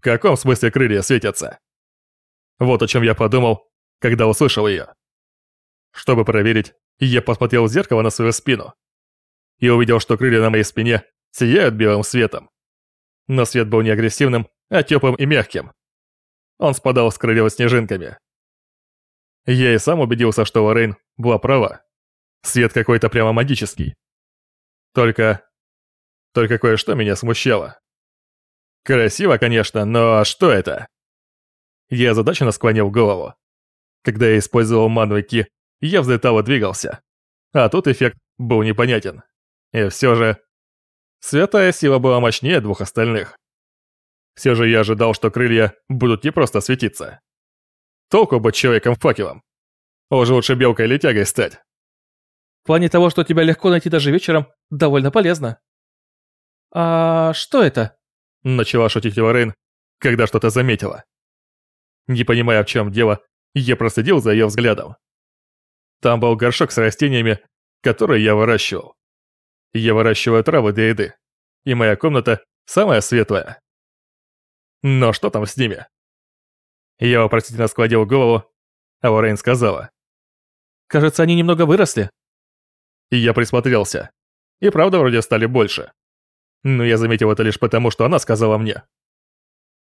В каком смысле крылья светятся? Вот о чем я подумал, когда услышал ее. Чтобы проверить, я посмотрел в зеркало на свою спину и увидел, что крылья на моей спине сияют белым светом. Но свет был не агрессивным, а теплым и мягким. Он спадал с крыльев снежинками. Я и сам убедился, что Лоррейн была права. Свет какой-то прямо магический. Только... Только кое-что меня смущало. Красиво, конечно, но что это? Я озадаченно склонил голову. Когда я использовал ману Ки, я взлетал и двигался. А тут эффект был непонятен. И все же... Святая сила была мощнее двух остальных. Все же я ожидал, что крылья будут не просто светиться. Толку быть человеком-факелом. Уже лучше белкой или тягой стать. В плане того, что тебя легко найти даже вечером, довольно полезно. А что это? Начала шутить Лорен, когда что-то заметила. Не понимая, в чем дело, я проследил за ее взглядом. Там был горшок с растениями, которые я выращивал. Я выращиваю травы для еды, и моя комната самая светлая. Но что там с ними? Я вопросительно складил голову, а Лоррейн сказала. «Кажется, они немного выросли». И я присмотрелся. И правда вроде стали больше. Но я заметил это лишь потому, что она сказала мне.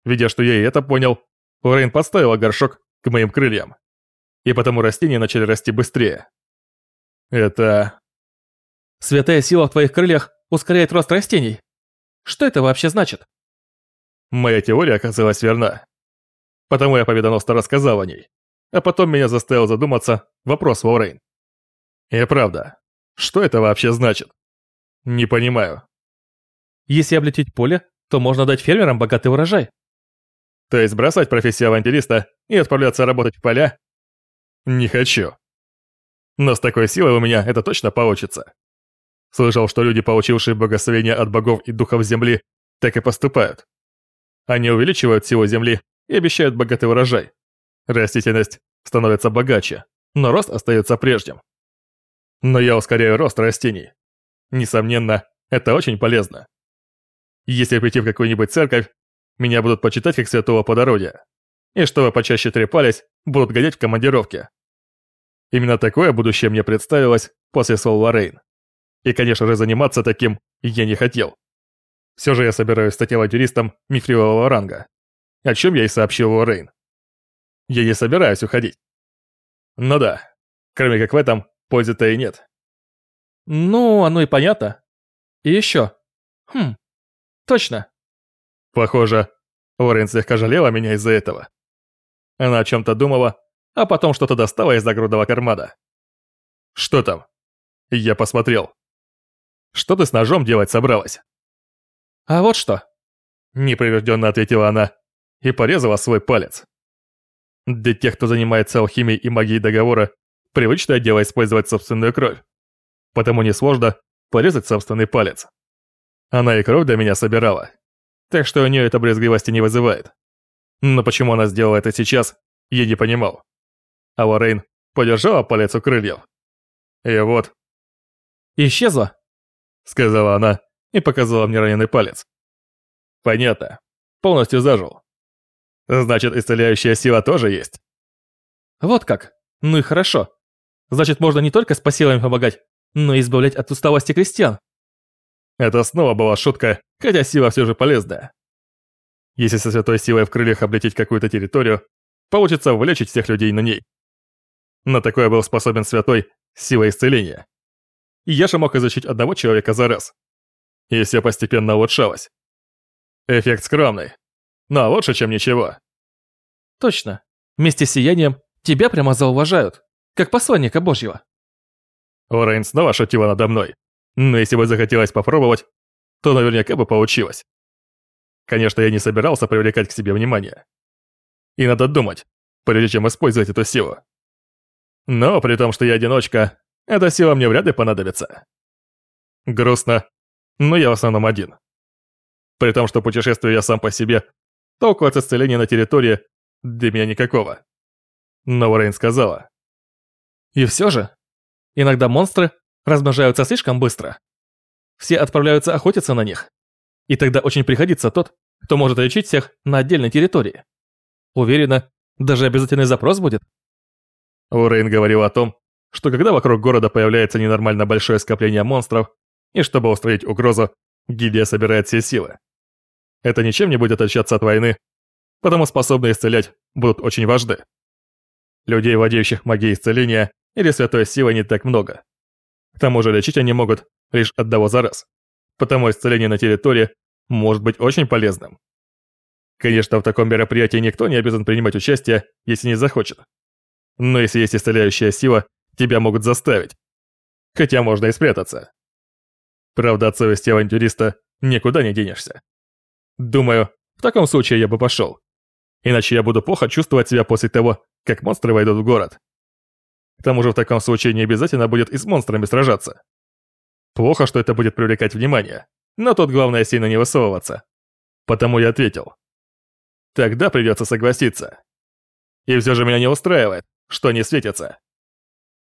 Видя, что я и это понял, Лоррейн подставила горшок к моим крыльям. И потому растения начали расти быстрее. Это... Святая сила в твоих крыльях ускоряет рост растений. Что это вообще значит? Моя теория оказалась верна. Потому я победоносно рассказал о ней. А потом меня заставил задуматься вопрос Лоррейн. И правда, что это вообще значит? Не понимаю. Если облететь поле, то можно дать фермерам богатый урожай. То есть бросать профессию авантюриста и отправляться работать в поля? Не хочу. Но с такой силой у меня это точно получится. Слышал, что люди, получившие благословение от богов и духов земли, так и поступают. Они увеличивают силу земли и обещают богатый урожай. Растительность становится богаче, но рост остается прежним. Но я ускоряю рост растений. Несомненно, это очень полезно. Если прийти в какую-нибудь церковь, меня будут почитать как святого плодородия. И чтобы почаще трепались, будут годить в командировке. Именно такое будущее мне представилось после слов Лоррейн. И, конечно же, заниматься таким я не хотел. Все же я собираюсь стать авантюристом мифрилового ранга, о чем я и сообщил Лоррейн. Я не собираюсь уходить. Ну да, кроме как в этом, пользы-то и нет. Ну, оно и понятно. И еще. Хм, точно. Похоже, Лоррейн слегка жалела меня из-за этого. Она о чем-то думала, а потом что-то достала из загрудного кармана. Что там? Я посмотрел. Что ты с ножом делать собралась? А вот что. Непринужденно ответила она и порезала свой палец. Для тех, кто занимается алхимией и магией договора, привычное дело использовать собственную кровь. Потому несложно порезать собственный палец. Она и кровь для меня собирала. Так что у нее это брезгливости не вызывает. Но почему она сделала это сейчас, я не понимал. А Лоррейн подержала палец у крыльев. И вот... «Исчезла?» Сказала она и показала мне раненый палец. Понятно. Полностью зажил. Значит, исцеляющая сила тоже есть. Вот как. Ну и хорошо. Значит, можно не только с посилами помогать, но и избавлять от усталости крестьян. Это снова была шутка, хотя сила все же полезная. Если со святой силой в крыльях облететь какую-то территорию, получится вылечить всех людей на ней. На такое был способен святой сила исцеления. Я же мог изучить одного человека за раз. И все постепенно улучшалось. Эффект скромный, но лучше, чем ничего. Точно. Вместе с сиянием тебя прямо зауважают, как посланника Божьего. Лорейн снова шутила надо мной. Но если бы захотелось попробовать, то наверняка бы получилось. Конечно, я не собирался привлекать к себе внимание. И надо думать, прежде чем использовать эту силу. Но при том, что я одиночка, эта сила мне вряд ли понадобится. Грустно, но я в основном один. При том, что путешествую я сам по себе, толку от исцеления на территории для меня никакого. Но Варейн сказала. И все же, иногда монстры размножаются слишком быстро. Все отправляются охотиться на них. И тогда очень пригодится тот, кто может лечить всех на отдельной территории. Уверена, даже обязательный запрос будет. Урейн говорил о том, что когда вокруг города появляется ненормально большое скопление монстров, и чтобы устранить угрозу, гильдия собирает все силы. Это ничем не будет отличаться от войны, потому способные исцелять будут очень важны. Людей, владеющих магией исцеления или святой силой не так много. К тому же лечить они могут лишь одного за раз, потому исцеление на территории может быть очень полезным. Конечно, в таком мероприятии никто не обязан принимать участие, если не захочет. Но если есть исцеляющая сила, тебя могут заставить. Хотя можно и спрятаться. Правда, от совести авантюриста никуда не денешься. Думаю, в таком случае я бы пошел. Иначе я буду плохо чувствовать себя после того, как монстры войдут в город. К тому же в таком случае не обязательно будет и с монстрами сражаться. Плохо, что это будет привлекать внимание, но тут главное сильно не высовываться. Потому я ответил. Тогда придется согласиться. И все же меня не устраивает, что не светится.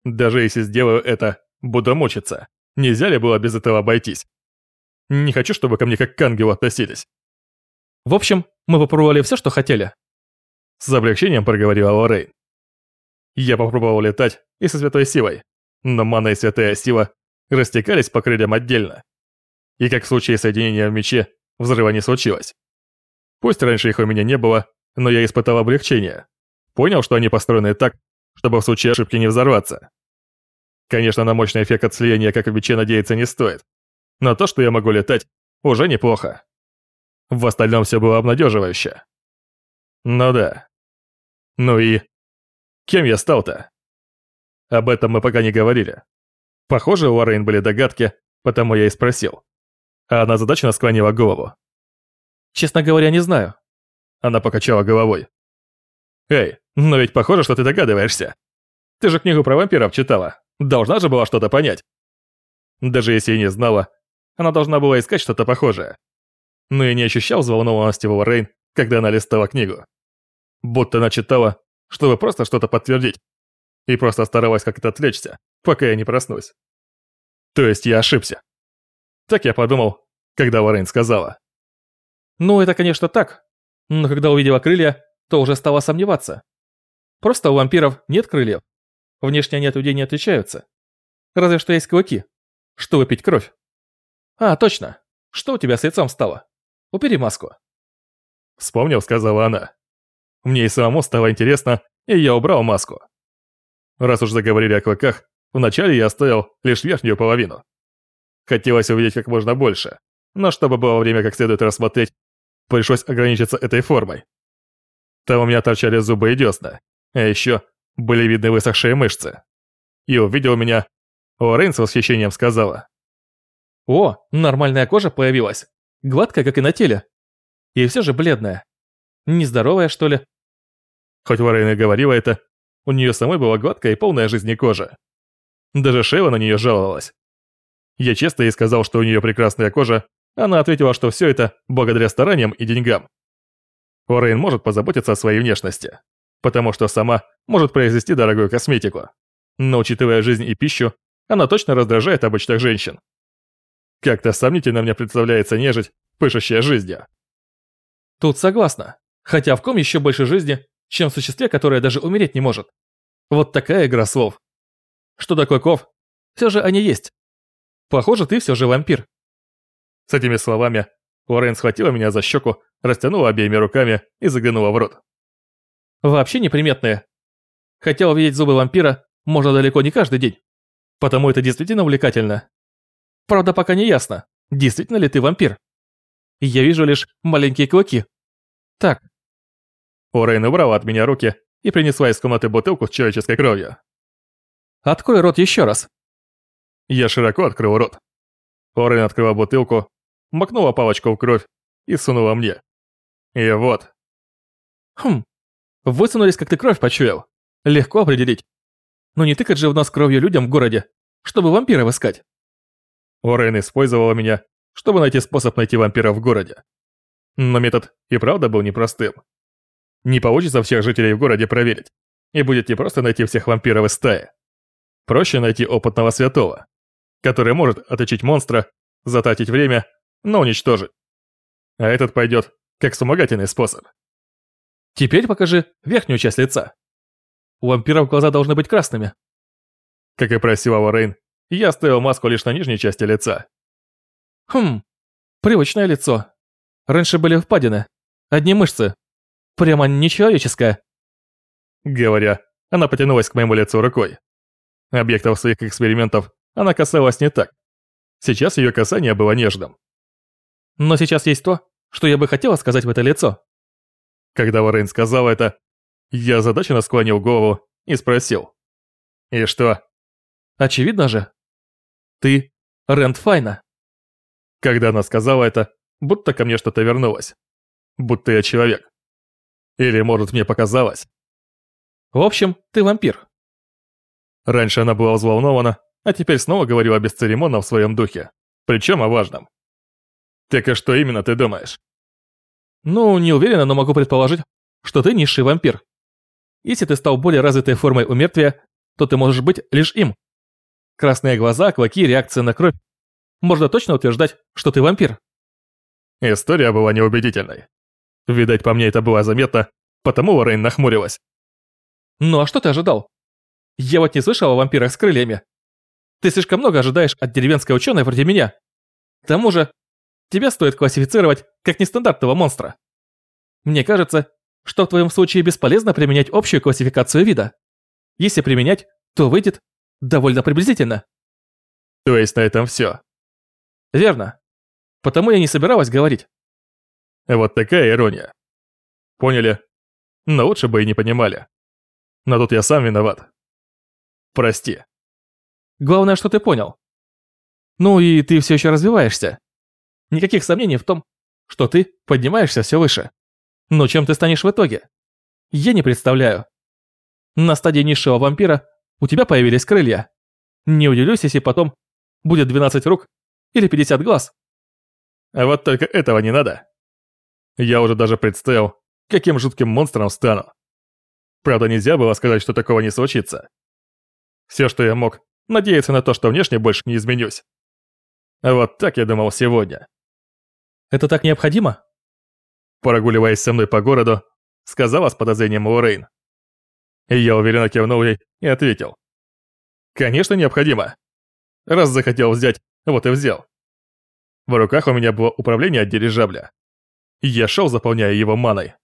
Даже если сделаю это, буду мучиться. Нельзя ли было без этого обойтись? Не хочу, чтобы ко мне как к ангелу относились. В общем, мы попробовали все, что хотели. С облегчением проговорила Лоррейн. Я попробовал летать и со святой силой, но мана и святая сила растекались по крыльям отдельно. И как в случае соединения в мече, взрыва не случилось. Пусть раньше их у меня не было, но я испытал облегчение. Понял, что они построены так, чтобы в случае ошибки не взорваться. Конечно, на мощный эффект от слияния, как в мече, надеяться не стоит. Но то, что я могу летать, уже неплохо. В остальном все было обнадеживающе. Ну да. Ну и... Кем я стал-то? Об этом мы пока не говорили. Похоже, у Уоррейн были догадки, потому я и спросил. А она задачно склонила голову. Честно говоря, не знаю. Она покачала головой. Эй, но ведь похоже, что ты догадываешься. Ты же книгу про вампиров читала. Должна же была что-то понять. Даже если и не знала, она должна была искать что-то похожее. Но я не ощущал взволнованности в Рейн, когда она листала книгу. Будто она читала, чтобы просто что-то подтвердить. И просто старалась как-то отвлечься, пока я не проснусь. То есть я ошибся. Так я подумал, когда Лоррейн сказала. Ну, это, конечно, так. Но когда увидела крылья, то уже стала сомневаться. Просто у вампиров нет крыльев. Внешне они от людей не отличаются. Разве что есть клыки, чтобы пить кровь. А, точно. Что у тебя с лицом стало? Убери маску. Вспомнил, сказала она. Мне и самому стало интересно, и я убрал маску. Раз уж заговорили о клыках, вначале я оставил лишь верхнюю половину. Хотелось увидеть как можно больше, но чтобы было время как следует рассмотреть, пришлось ограничиться этой формой. Там у меня торчали зубы и десна, а еще были видны высохшие мышцы. И увидел меня, Лорен с восхищением сказала. «О, нормальная кожа появилась, гладкая, как и на теле. И все же бледная. Нездоровая, что ли?» Хоть Лорен и говорила это, у нее самой была гладкая и полная жизни кожа. Даже Шейла на нее жаловалась. Я честно ей сказал, что у нее прекрасная кожа, она ответила, что все это благодаря стараниям и деньгам. Лорен может позаботиться о своей внешности, потому что сама может произвести дорогую косметику. Но учитывая жизнь и пищу, она точно раздражает обычных женщин. Как-то сомнительно мне представляется нежить, пышущая жизнью. Тут согласна. Хотя в ком еще больше жизни, чем в существе, которое даже умереть не может. Вот такая игра слов. Что такое ков? Все же они есть. Похоже, ты все же вампир. С этими словами Лорен схватила меня за щеку, растянула обеими руками и заглянула в рот. Вообще неприметные. Хотя увидеть зубы вампира можно далеко не каждый день. Потому это действительно увлекательно. Правда, пока не ясно, действительно ли ты вампир. Я вижу лишь маленькие клыки. Так. Лорен убрала от меня руки и принесла из комнаты бутылку с человеческой кровью. Открой рот еще раз. Я широко открыл рот. Лорен открыла бутылку, макнула палочку в кровь и сунула мне. И вот. Хм, высунулись, как ты кровь почуял. Легко определить. Но не тыкать же в нас кровью людям в городе, чтобы вампиров искать. Лорен использовала меня, чтобы найти способ найти вампира в городе. Но метод и правда был непростым. Не получится всех жителей в городе проверить, и будет не просто найти всех вампиров из стаи. Проще найти опытного святого, который может отличить монстра, затратить время, но уничтожить. А этот пойдет как вспомогательный способ. Теперь покажи верхнюю часть лица. У вампиров глаза должны быть красными. Как и просила Лоррейн, я оставил маску лишь на нижней части лица. Хм, привычное лицо. Раньше были впадины, одни мышцы. Прямо нечеловеческое. Говоря, она потянулась к моему лицу рукой. Объектов своих экспериментов она касалась не так. Сейчас ее касание было нежным. Но сейчас есть то, что я бы хотела сказать в это лицо. Когда Лоррейн сказала это, я озадаченно склонил голову и спросил. «И что?» «Очевидно же. Ты Рэнд Файна». Когда она сказала это, будто ко мне что-то вернулось. Будто я человек. Или, может, мне показалось. В общем, ты вампир. Раньше она была взволнована, а теперь снова говорила бесцеремонно в своем духе. Причем о важном. Так и что именно ты думаешь? Ну, не уверена, но могу предположить, что ты низший вампир. Если ты стал более развитой формой умертвия, то ты можешь быть лишь им. Красные глаза, клыки, реакция на кровь. Можно точно утверждать, что ты вампир. История была неубедительной. Видать, по мне это было заметно, потому Лоррейн нахмурилась. Ну а что ты ожидал? Я вот не слышал о вампирах с крыльями. Ты слишком много ожидаешь от деревенской ученой вроде меня. К тому же, тебя стоит классифицировать как нестандартного монстра. Мне кажется, что в твоем случае бесполезно применять общую классификацию вида. Если применять, то выйдет довольно приблизительно. То есть на этом все. Верно. Потому я не собиралась говорить. Вот такая ирония. Поняли? Но лучше бы и не понимали. Но тут я сам виноват. Прости. Главное, что ты понял. Ну и ты все еще развиваешься. Никаких сомнений в том, что ты поднимаешься все выше. Но чем ты станешь в итоге? Я не представляю. На стадии низшего вампира у тебя появились крылья. Не удивлюсь, если потом будет 12 рук или 50 глаз. А вот только этого не надо. Я уже даже представил, каким жутким монстром стану. Правда, нельзя было сказать, что такого не случится. Все, что я мог, надеяться на то, что внешне больше не изменюсь. А вот так я думал сегодня. Это так необходимо? Прогуливаясь со мной по городу, сказала с подозрением Лоррейн. И я уверенно кивнул ей и ответил. Конечно, необходимо. Раз захотел взять, вот и взял. В руках у меня было управление от дирижабля. Я шел, заполняя его маной.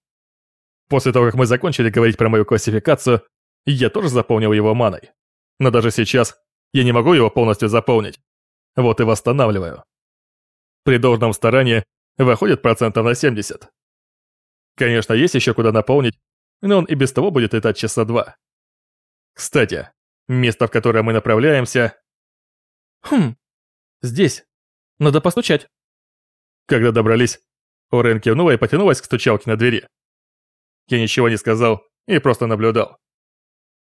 После того, как мы закончили говорить про мою классификацию, я тоже заполнил его маной. Но даже сейчас я не могу его полностью заполнить. Вот и восстанавливаю. При должном старании выходит процентов на 70. Конечно, есть еще куда наполнить, но он и без того будет летать часа два. Кстати, место, в которое мы направляемся... Хм, здесь. Надо постучать. Когда добрались, Орен кивнула и потянулась к стучалке на двери. Я ничего не сказал и просто наблюдал.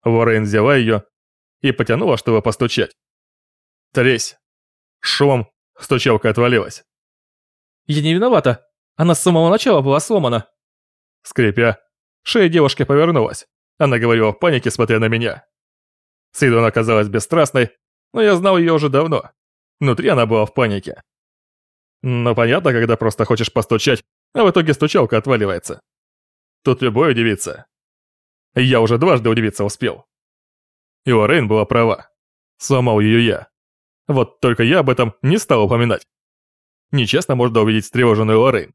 Уоррен взяла ее и потянула, чтобы постучать. Тресь. Шумом стучалка отвалилась. «Я не виновата. Она с самого начала была сломана». Скрипя, шея девушки повернулась. Она говорила в панике, смотря на меня. С виду она казалась бесстрастной, но я знал ее уже давно. Внутри она была в панике. Но понятно, когда просто хочешь постучать, а в итоге стучалка отваливается. Тут любой удивится. Я уже дважды удивиться успел. И Лоррейн была права. Сломал ее я. Вот только я об этом не стал упоминать. Нечестно можно увидеть встревоженную Лоррейн.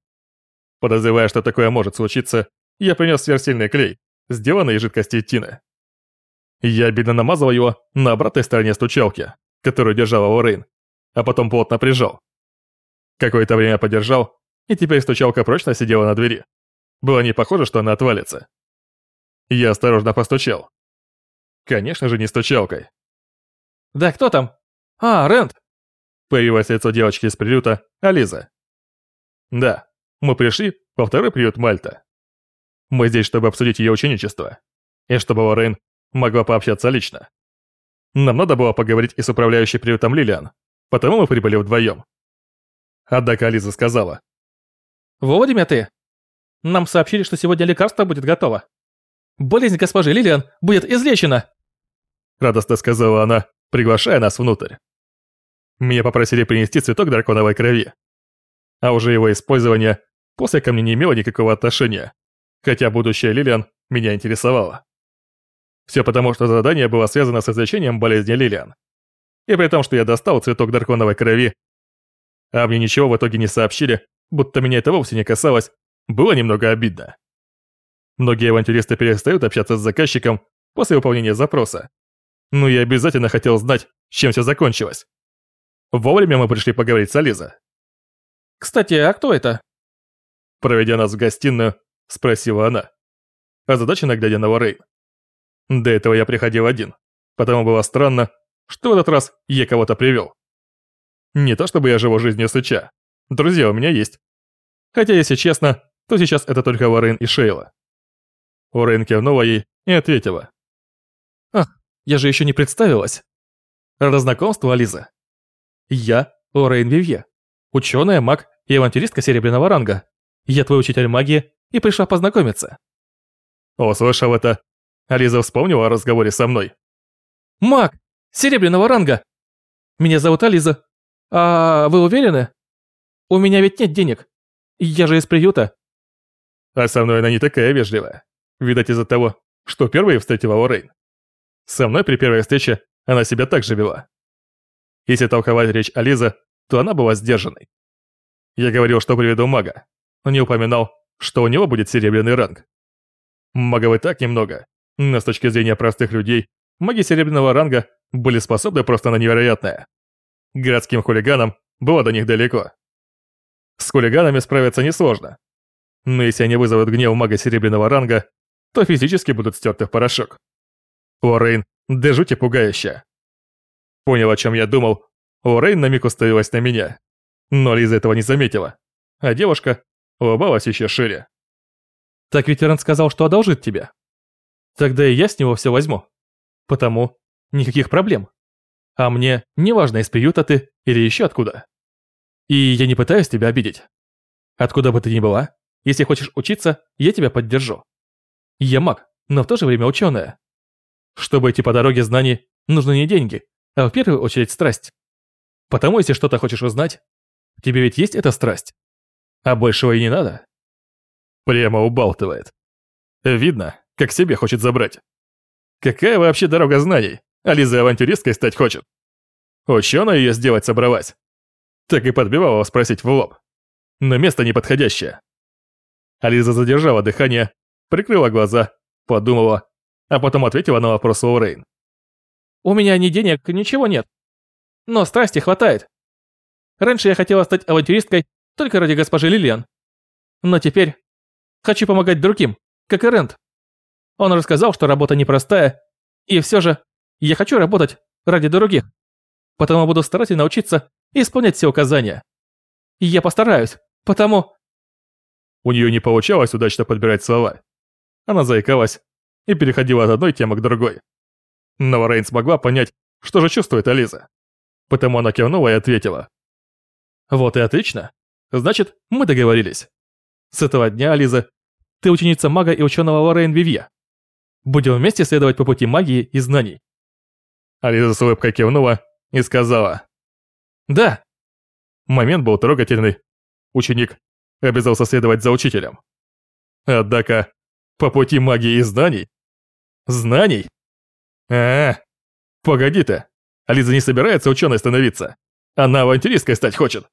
Подозревая, что такое может случиться, я принес сверхсильный клей, сделанный из жидкости тины. Я обидно намазал его на обратной стороне стучалки, которую держала Лоррейн, а потом плотно прижал. Какое-то время подержал, и теперь стучалка прочно сидела на двери. Было не похоже, что она отвалится. Я осторожно постучал. Конечно же, не стучалкой. «Да кто там? А, Рент!» Появилось лицо девочки из приюта, Ализа. «Да, мы пришли во второй приют Мальта. Мы здесь, чтобы обсудить ее ученичество. И чтобы Лоррейн могла пообщаться лично. Нам надо было поговорить и с управляющей приютом Лилиан, потому мы прибыли вдвоем. Однако Ализа сказала. «Вовремя ты. Нам сообщили, что сегодня лекарство будет готово. Болезнь госпожи Лилиан будет излечена!» Радостно сказала она, приглашая нас внутрь. Меня попросили принести цветок драконовой крови. А уже его использование после ко мне не имела никакого отношения, хотя будущее Лилиан меня интересовало. Все потому, что задание было связано с излечением болезни Лилиан. И при том, что я достал цветок драконовой крови, а мне ничего в итоге не сообщили, будто меня это вовсе не касалось, было немного обидно. Многие авантюристы перестают общаться с заказчиком после выполнения запроса. Но я обязательно хотел знать, чем все закончилось. Вовремя мы пришли поговорить с Ализа. «Кстати, а кто это?» Проведя нас в гостиную, спросила она, озадаченно глядя на Лоррейн. До этого я приходил один, потому было странно, что в этот раз я кого-то привел. Не то чтобы я живу жизнью сыча, друзья у меня есть. Хотя, если честно, то сейчас это только Лоррейн и Шейла. Лоррейн кивнула ей и ответила. «Ах, я же еще не представилась. Рада знакомству, Ализа. Я Лоррейн Вивье, ученая, маг и авантюристка серебряного ранга. Я твой учитель магии и пришла познакомиться». Услышав это, Ализа вспомнила о разговоре со мной. «Маг! Серебряного ранга! Меня зовут Ализа. А вы уверены? У меня ведь нет денег. Я же из приюта». А со мной она не такая вежливая. Видать из-за того, что впервые встретила Лоррейн. Со мной при первой встрече она себя так же вела. Если толковать речь Ализа, то она была сдержанной. Я говорил, что приведу мага, но не упоминал, что у него будет серебряный ранг. Магов и так немного, но с точки зрения простых людей, маги серебряного ранга были способны просто на невероятное. Городским хулиганам было до них далеко. С хулиганами справиться несложно. Но если они вызовут гнев мага серебряного ранга, то физически будут стерты в порошок. Лоррейн да жути пугающая. Понял, о чем я думал, Лоррейн на миг уставилась на меня. Но Лиза этого не заметила, а девушка улыбалась еще шире. Так ветеран сказал, что одолжит тебя. Тогда и я с него все возьму. Потому никаких проблем. А мне не важно, из приюта ты или еще откуда. И я не пытаюсь тебя обидеть. Откуда бы ты ни была, если хочешь учиться, я тебя поддержу. Я маг, но в то же время ученая. Чтобы идти по дороге знаний, нужны не деньги, а в первую очередь страсть. Потому если что-то хочешь узнать, тебе ведь есть эта страсть. А большего и не надо. Прямо убалтывает. Видно, как себе хочет забрать. Какая вообще дорога знаний? Ализа авантюристкой стать хочет. Ученая ее сделать собралась. Так и подбивала спросить в лоб. Но место неподходящее. Ализа задержала дыхание, прикрыла глаза, подумала, а потом ответила на вопрос Лоурейн. «У меня ни денег, ничего нет. Но страсти хватает. Раньше я хотела стать авантюристкой только ради госпожи Лилиан. Но теперь хочу помогать другим, как и Рент. Он рассказал, что работа непростая, и все же я хочу работать ради других. Потому буду старательно учиться и исполнять все указания. И я постараюсь, потому... У нее не получалось удачно подбирать слова. Она заикалась и переходила от одной темы к другой. Но Рейн смогла понять, что же чувствует Ализа. Потому она кивнула и ответила. «Вот и отлично. Значит, мы договорились. С этого дня, Ализа, ты ученица мага и ученого Лорейн Вивье. Будем вместе следовать по пути магии и знаний». Ализа с улыбкой кивнула и сказала. «Да». Момент был трогательный. Ученик обязался следовать за учителем. Однако, по пути магии и знаний? Знаний? А, -а, -а. погоди ты. Ализа не собирается ученой становиться. Она авантюристкой стать хочет.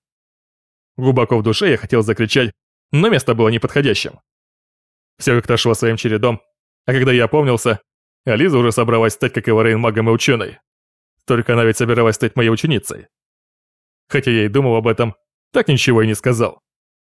Глубоко в душе я хотел закричать, но место было неподходящим. Все как-то шло своим чередом, а когда я опомнился, Ализа уже собралась стать, как и Лорейн, магом и ученой. Только она ведь собиралась стать моей ученицей. Хотя я и думал об этом, так ничего и не сказал.